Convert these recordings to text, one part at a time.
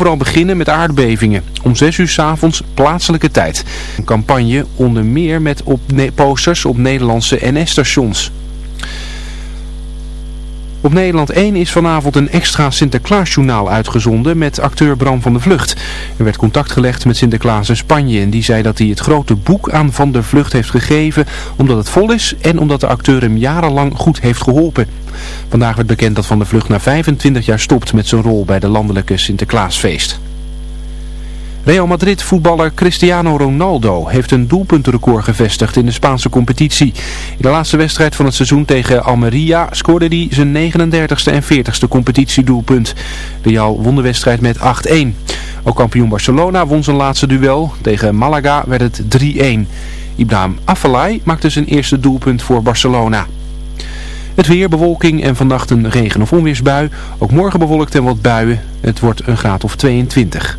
Vooral beginnen met aardbevingen. Om 6 uur s avonds plaatselijke tijd. Een campagne onder meer met op posters op Nederlandse NS-stations. Op Nederland 1 is vanavond een extra Sinterklaasjournaal uitgezonden met acteur Bram van der Vlucht. Er werd contact gelegd met Sinterklaas in Spanje en die zei dat hij het grote boek aan Van der Vlucht heeft gegeven omdat het vol is en omdat de acteur hem jarenlang goed heeft geholpen. Vandaag werd bekend dat Van der Vlucht na 25 jaar stopt met zijn rol bij de landelijke Sinterklaasfeest. Real Madrid voetballer Cristiano Ronaldo heeft een doelpuntenrecord gevestigd in de Spaanse competitie. In de laatste wedstrijd van het seizoen tegen Almeria scoorde hij zijn 39ste en 40ste competitiedoelpunt. Real won de wedstrijd met 8-1. Ook kampioen Barcelona won zijn laatste duel. Tegen Malaga werd het 3-1. Ibrahim Afellay maakte zijn eerste doelpunt voor Barcelona. Het weer, bewolking en vannacht een regen- of onweersbui. Ook morgen bewolkt en wat buien. Het wordt een graad of 22.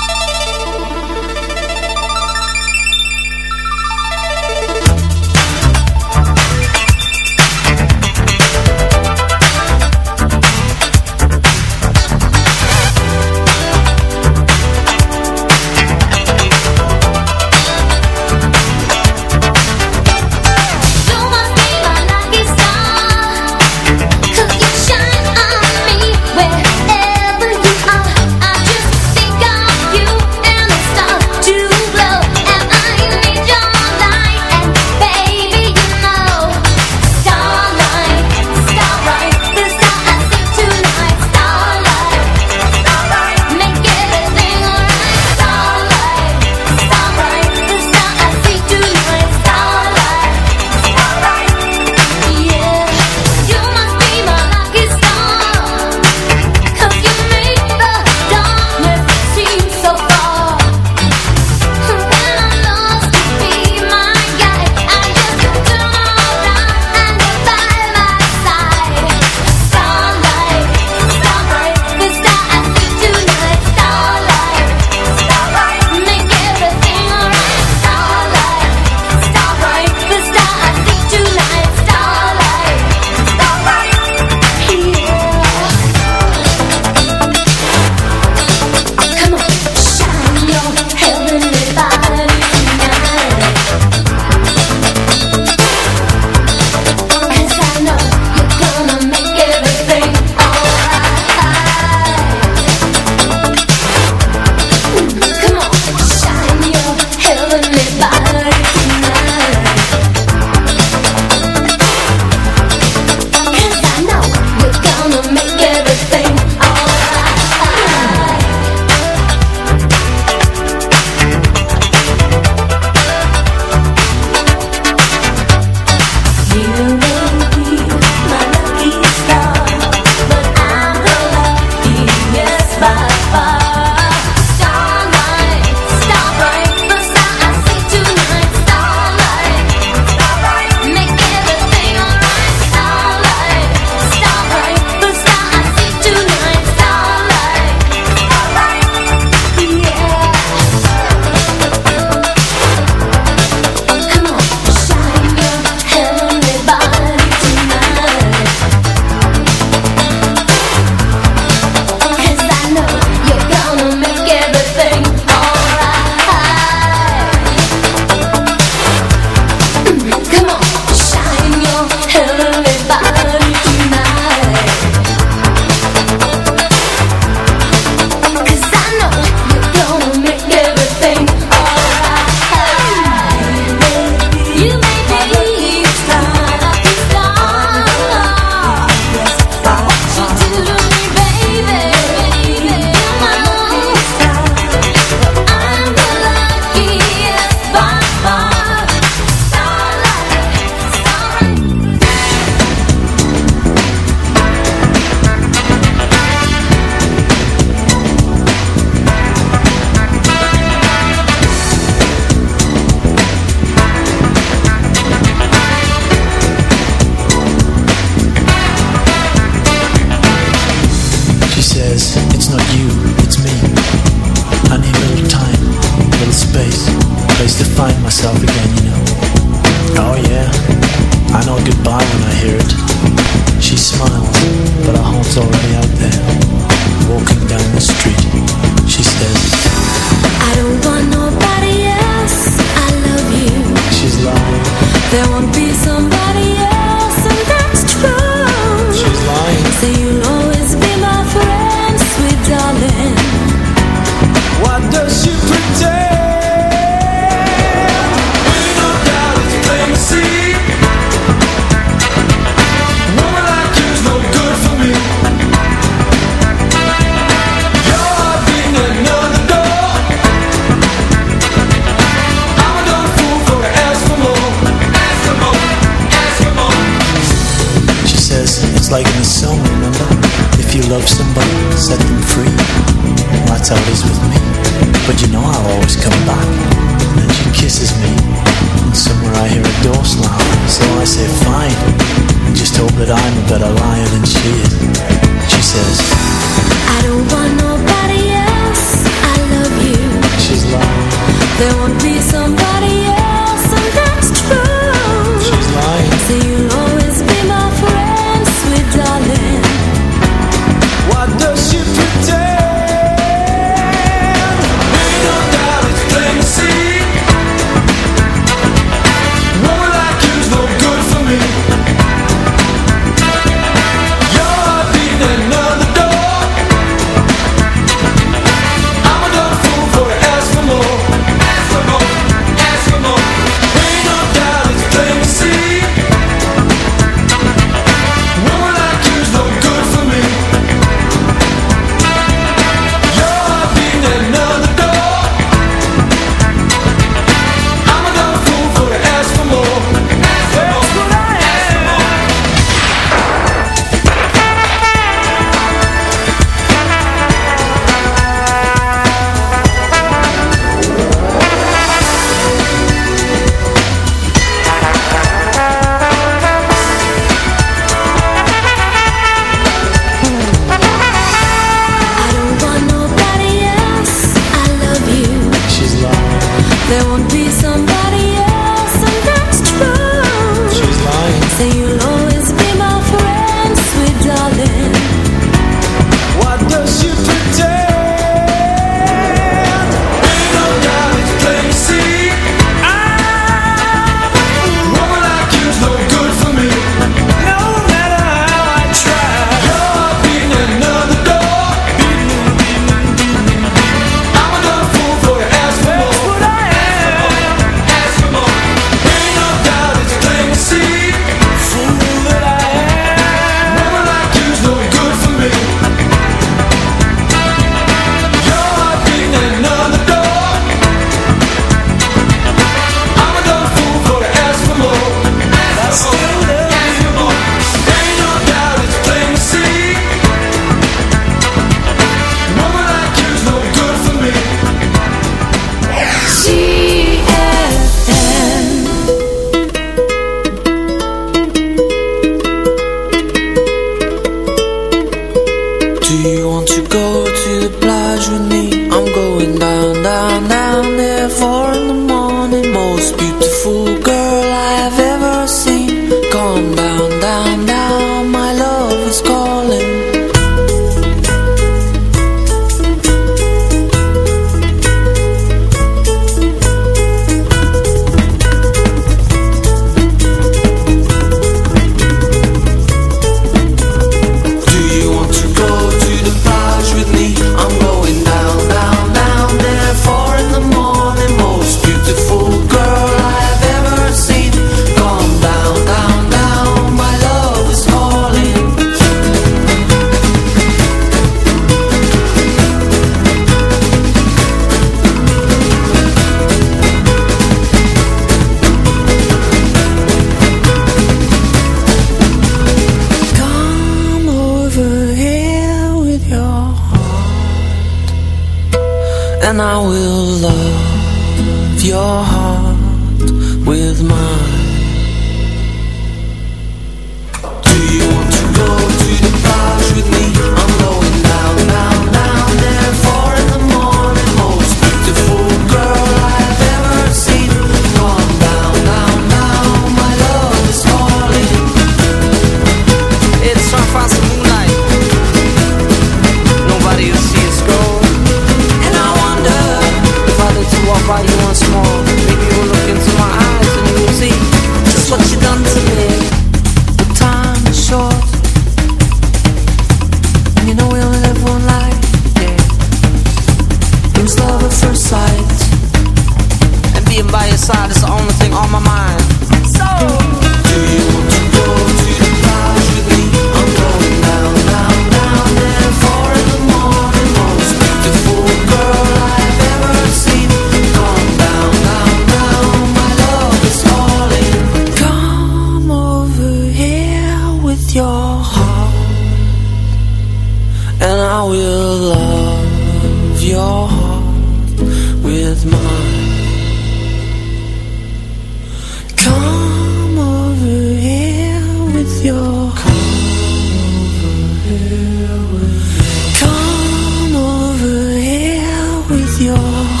Your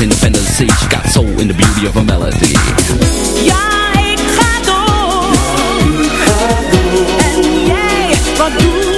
in the fantasy. She got soul in the beauty of a melody. Ja, ik ga door. Ik ga door. En jij, wat doe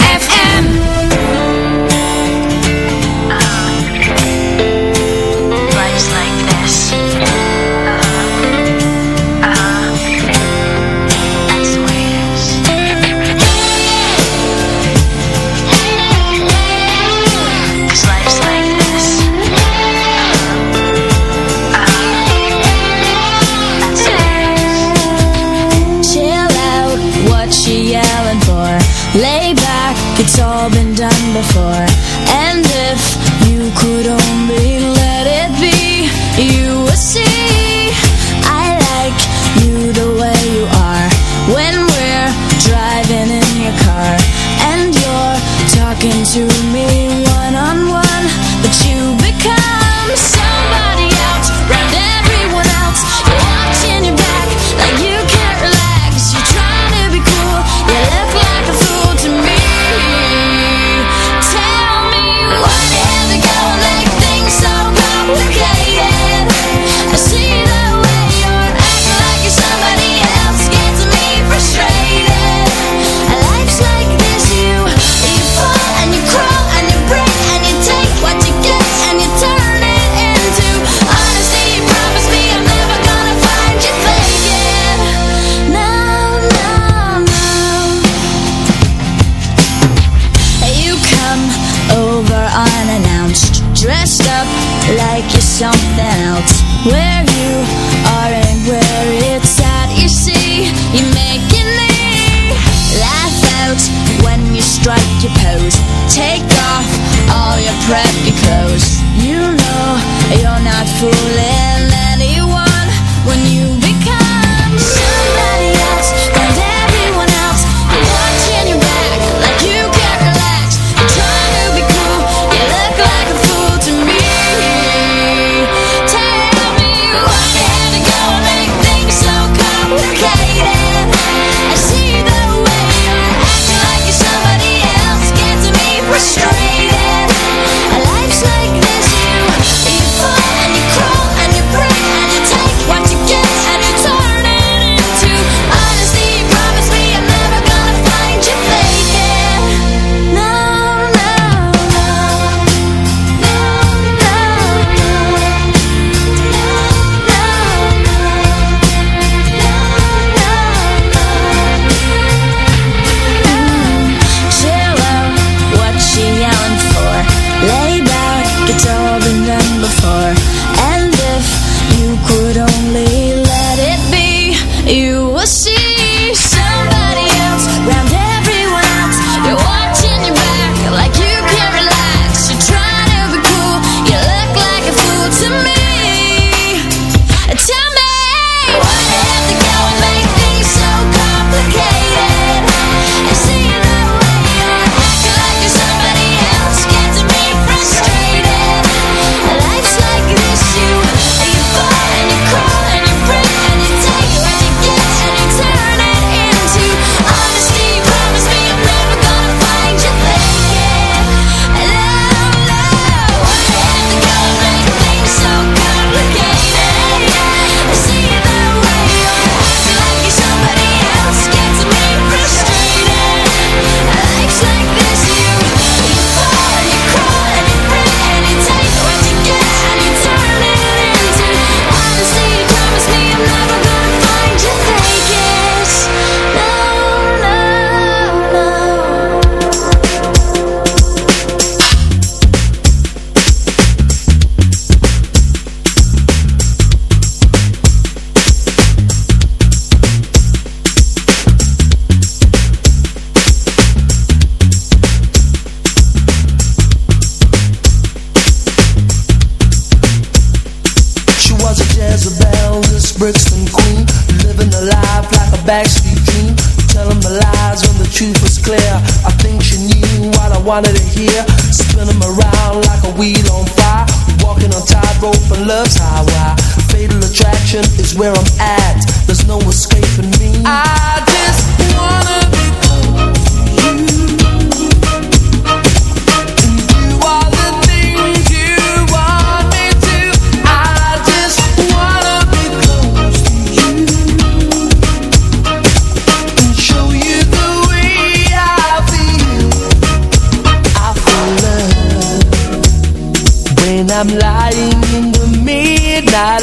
I'm lying in the midnight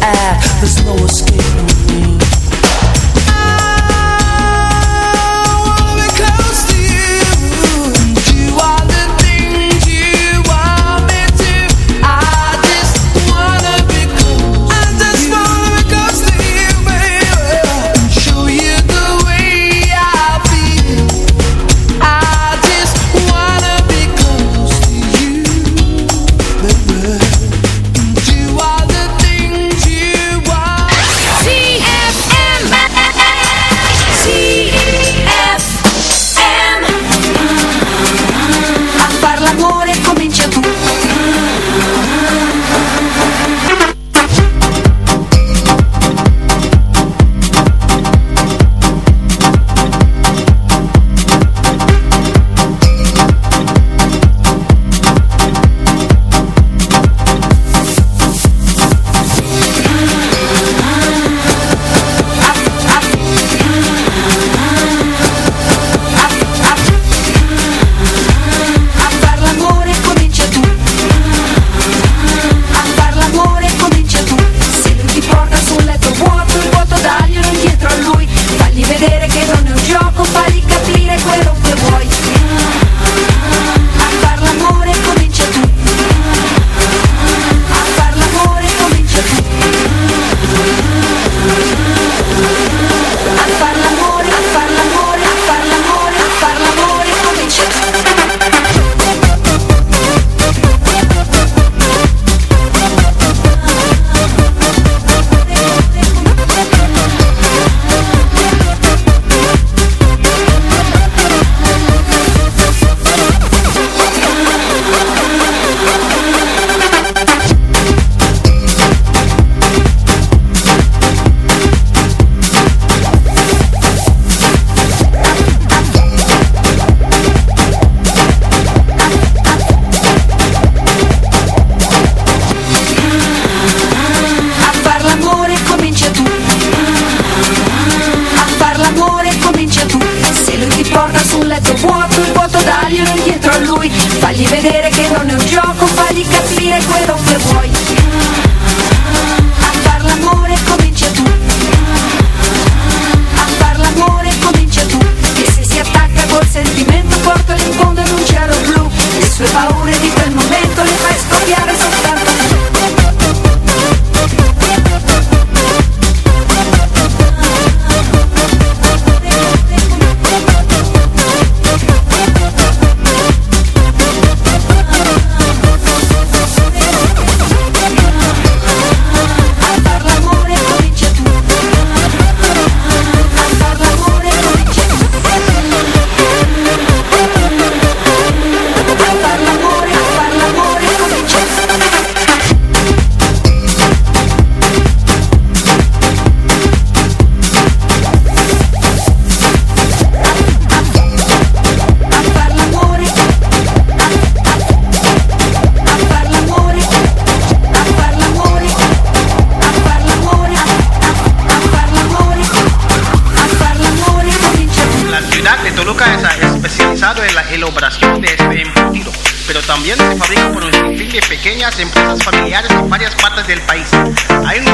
There's no escape for me.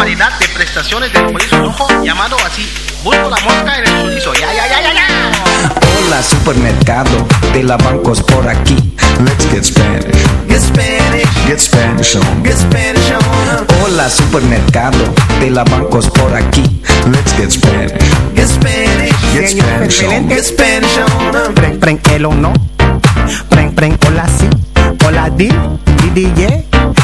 Variedad de prestaciones del chorizo rojo llamado así. Busco la mosca en el chorizo. Ya, ya, ya, ya, ya. Hola supermercado de la bancos por aquí. Let's get Spanish. Get Spanish, Get Spanish on. get Spanish on. Hola supermercado de la bancos por aquí. Let's get Spanish. Get Spanish, Get Spanish on. get Spanish on. Preng, preng, el o no. Preng, preng, hola si. Hola di, di, di, yeah.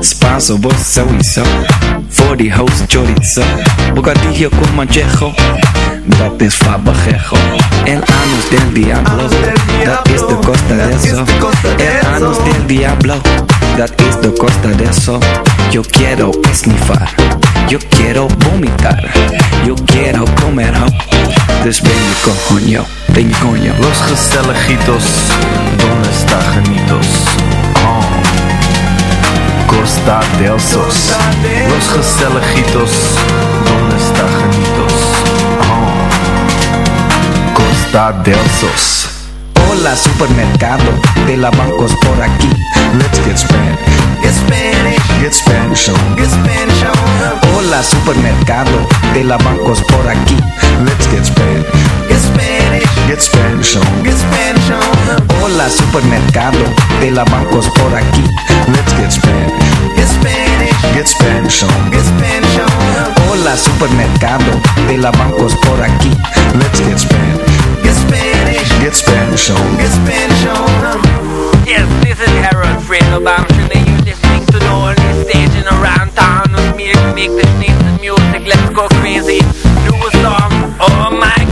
Spanso, vos sowieso. Voor die host chorizo. Bocadillo con manchejo. Dat is fabajejo. El anus del diablo. Dat is de costa de eso. El anus del diablo. Dat is de costa de eso. Yo quiero esnifar. Yo quiero vomitar. Yo quiero comer ho. Dus ben je coño. Ben je coño. Los Gestelejitos, ¿dónde está Janitos? Costa del Sos. Los Gestelejitos, ¿dónde está? Oh. Costa del Sos. Hola supermercado de la bancos por aquí. Let's get Spanish. Get Spanish, Get Spanish on. get Spanish on. Hola supermercado de la bancos por aquí. Let's get Spanish. Get Spanish, Get Spanish on. get Spanish on. Hola supermercado de la bancos por aquí. Let's get Spanish. Get Spanish, Get Spanish on. get Spanish on. Hola supermercado de la bancos por aquí. Let's get Spanish. Get Spanish, Get Spanish on. get Spanish on. Yes, this is Harold Fredo Bamshin and you're listening to the only station around town with me to make this nice music. Let's go crazy. Do a song. Oh my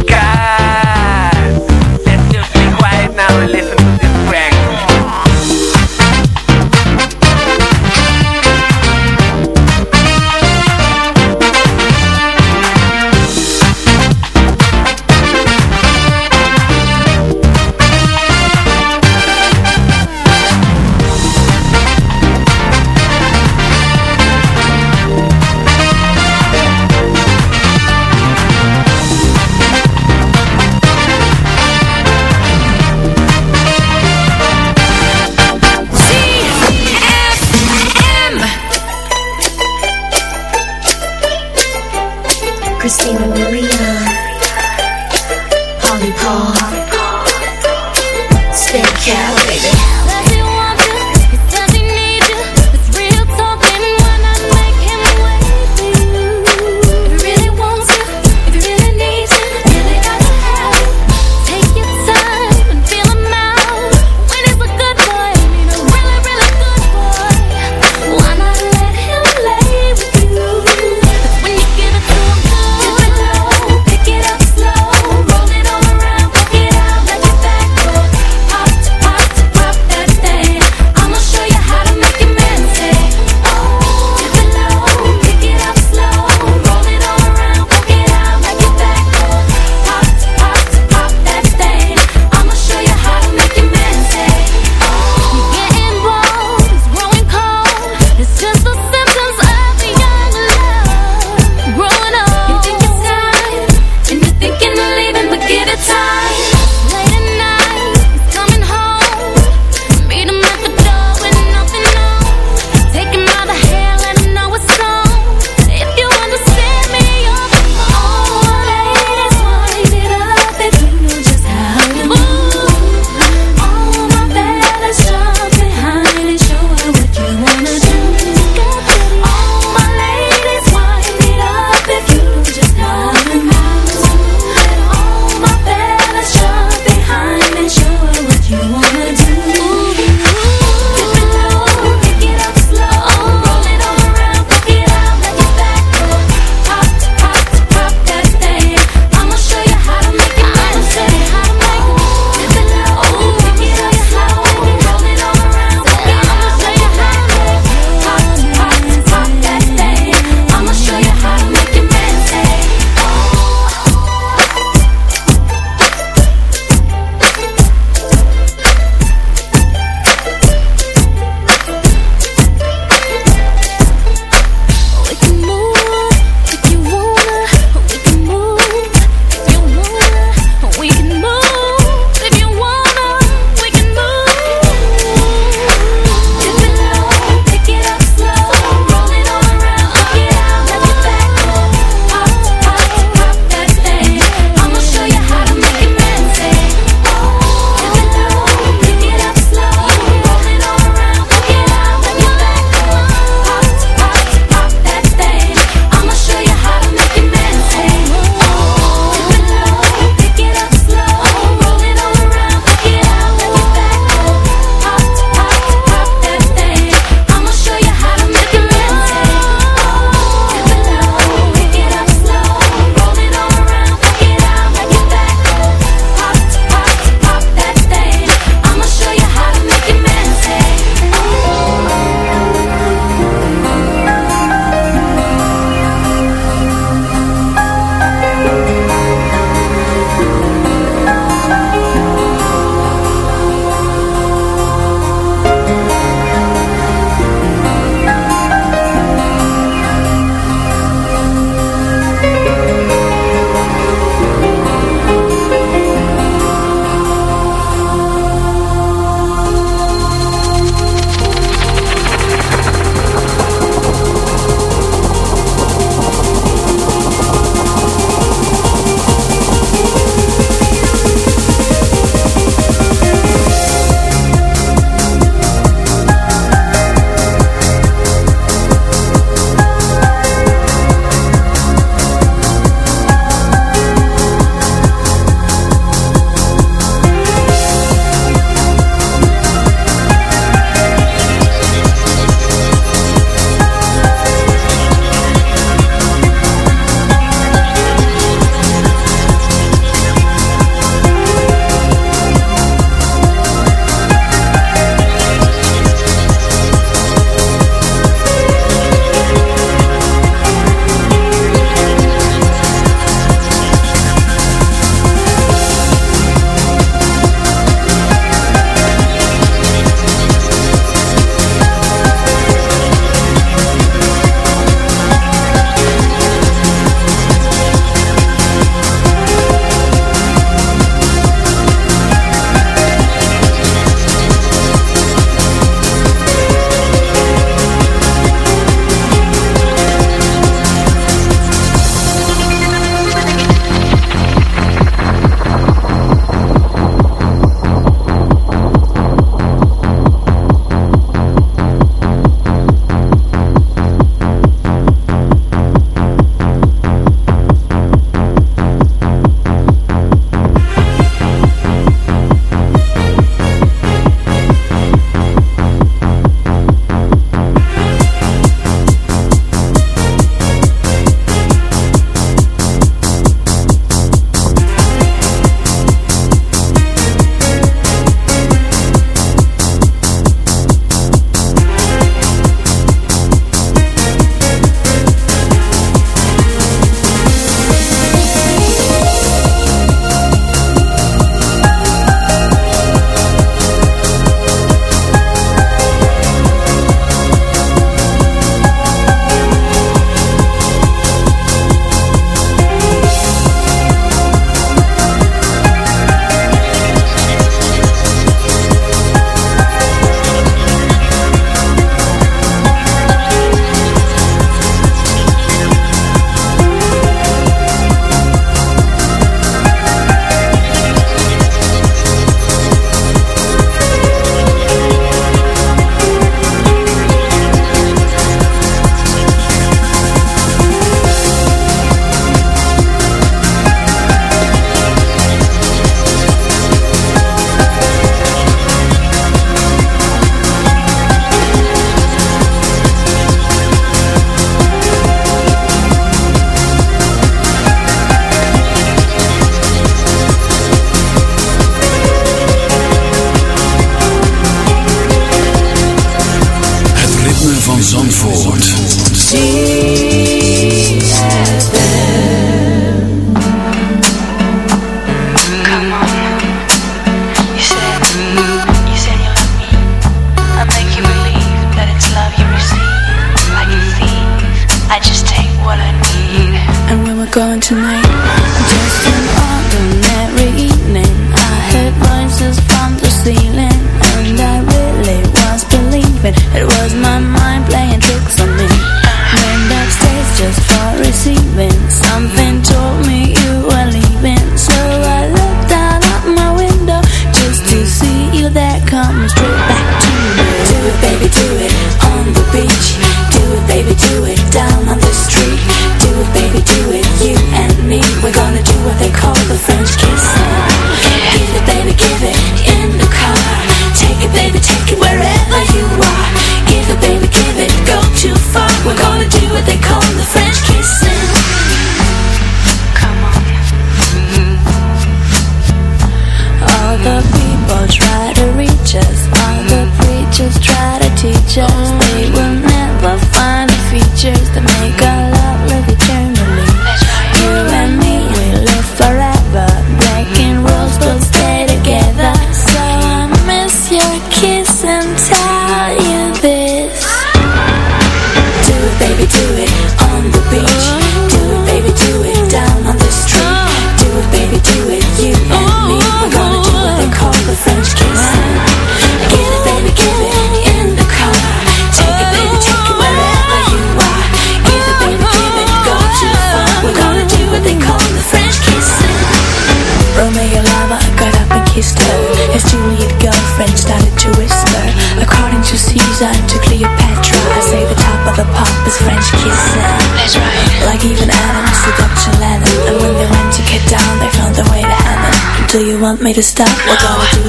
to stop. We're going.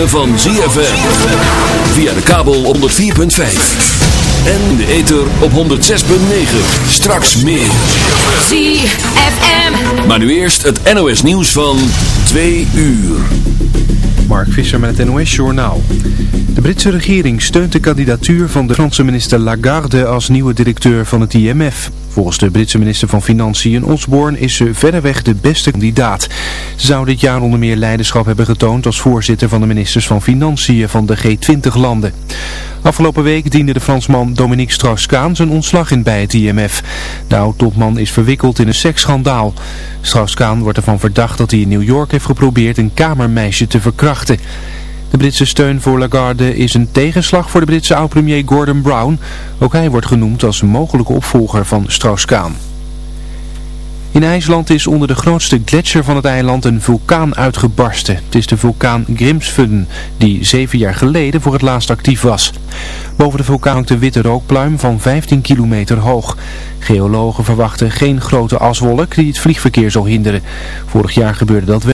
Ritme van ZFM. Via de kabel op 104.5. En de ether op 106.9. Straks meer. ZFM. Maar nu eerst het NOS nieuws van 2 uur. Mark Visser met het NOS Journaal. De Britse regering steunt de kandidatuur van de Franse minister Lagarde als nieuwe directeur van het IMF. Volgens de Britse minister van Financiën Osborne is ze verreweg de beste kandidaat. Ze zou dit jaar onder meer leiderschap hebben getoond als voorzitter van de ministers van Financiën van de G20-landen. Afgelopen week diende de Fransman Dominique Strauss-Kaan zijn ontslag in bij het IMF. De oud-topman is verwikkeld in een seksschandaal. Strauss-Kaan wordt ervan verdacht dat hij in New York heeft geprobeerd een kamermeisje te verkrachten. De Britse steun voor Lagarde is een tegenslag voor de Britse oud-premier Gordon Brown. Ook hij wordt genoemd als mogelijke opvolger van Strauss-Kaan. In IJsland is onder de grootste gletsjer van het eiland een vulkaan uitgebarsten. Het is de vulkaan Grimsvötn, die zeven jaar geleden voor het laatst actief was. Boven de vulkaan hangt een witte rookpluim van 15 kilometer hoog. Geologen verwachten geen grote aswolk die het vliegverkeer zal hinderen. Vorig jaar gebeurde dat wel.